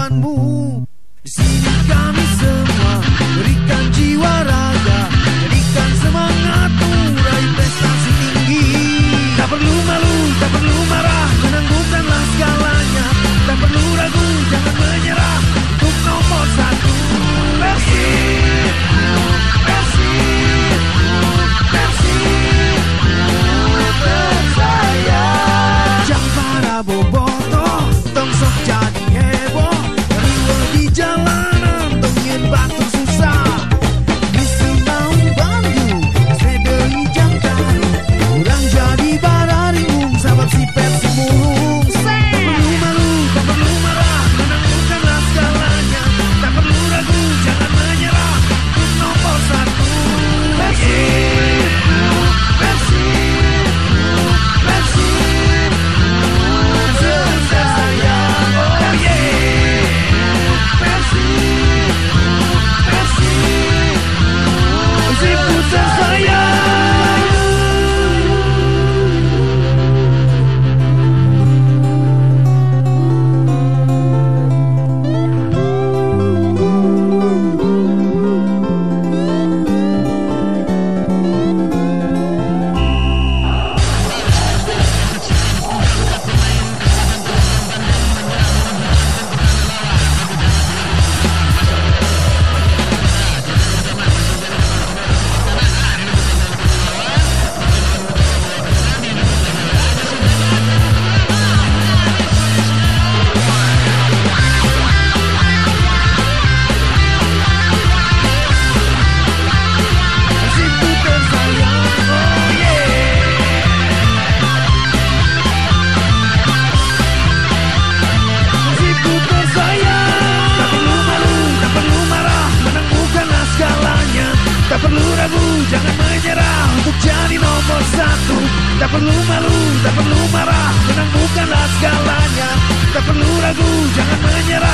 tujuanmu Di sini kami semua berikan jiwa raga Tak perlu malu, tak perlu marah. Menang bukanlah segalanya. Tak perlu ragu, jangan menyerah